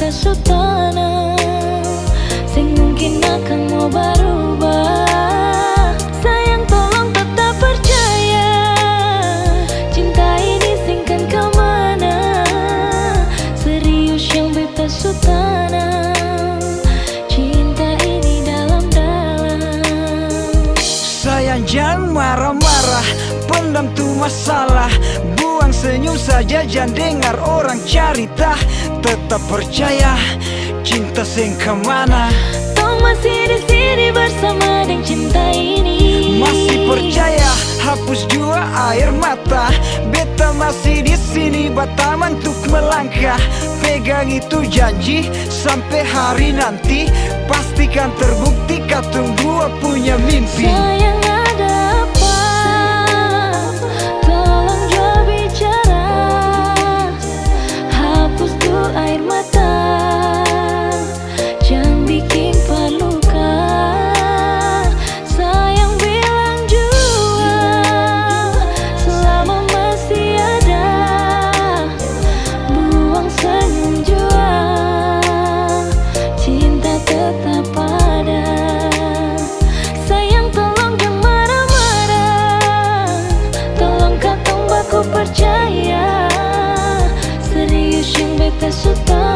beta sultana Sing mungkin akan mau berubah. Sayang tolong tetap percaya Cinta ini singkan ke mana? Serius yang beta sultana Cinta ini dalam-dalam Sayang jangan marah-marah Pendam tuh masalah Senyum saja Jangan dengar orang cerita. Tetap percaya Cinta sing ke mana? Tong masih di sini bersama dengan cinta ini. Masih percaya Hapus jua air mata. Beta masih di sini Bataman untuk melangkah. Pegang itu janji Sampai hari nanti. Pastikan terbukti Katung dua punya mimpi. Sayang Serius yang